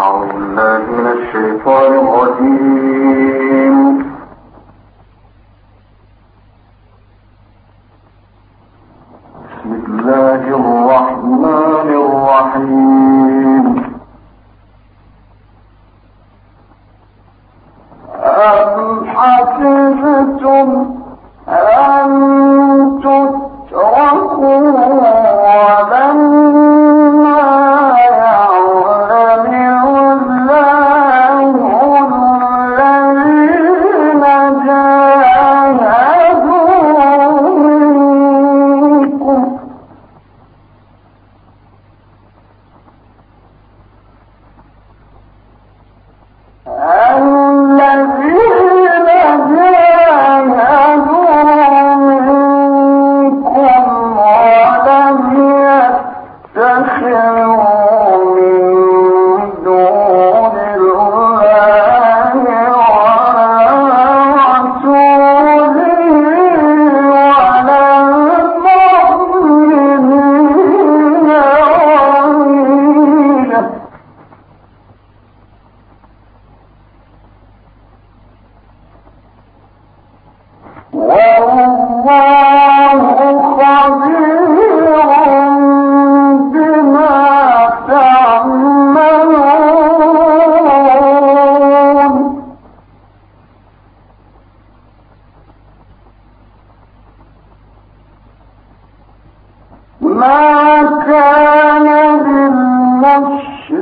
أعوذ بالله من الشيطان الرجيم. بسم الله الرحمن الرحيم. أم حسبتم Huh?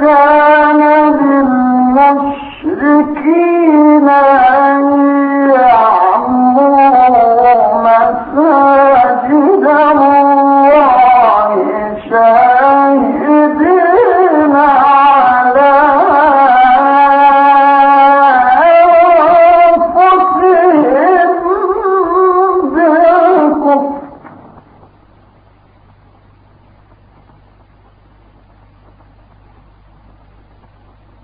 كان للمشركين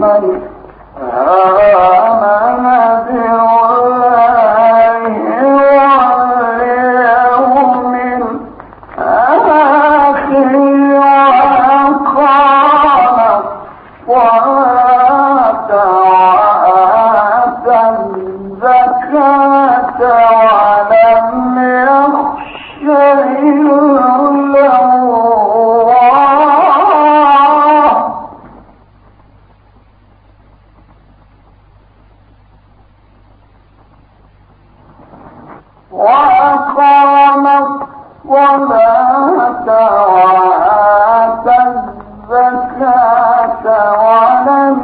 من وأقام الصلاة الزكاة ولم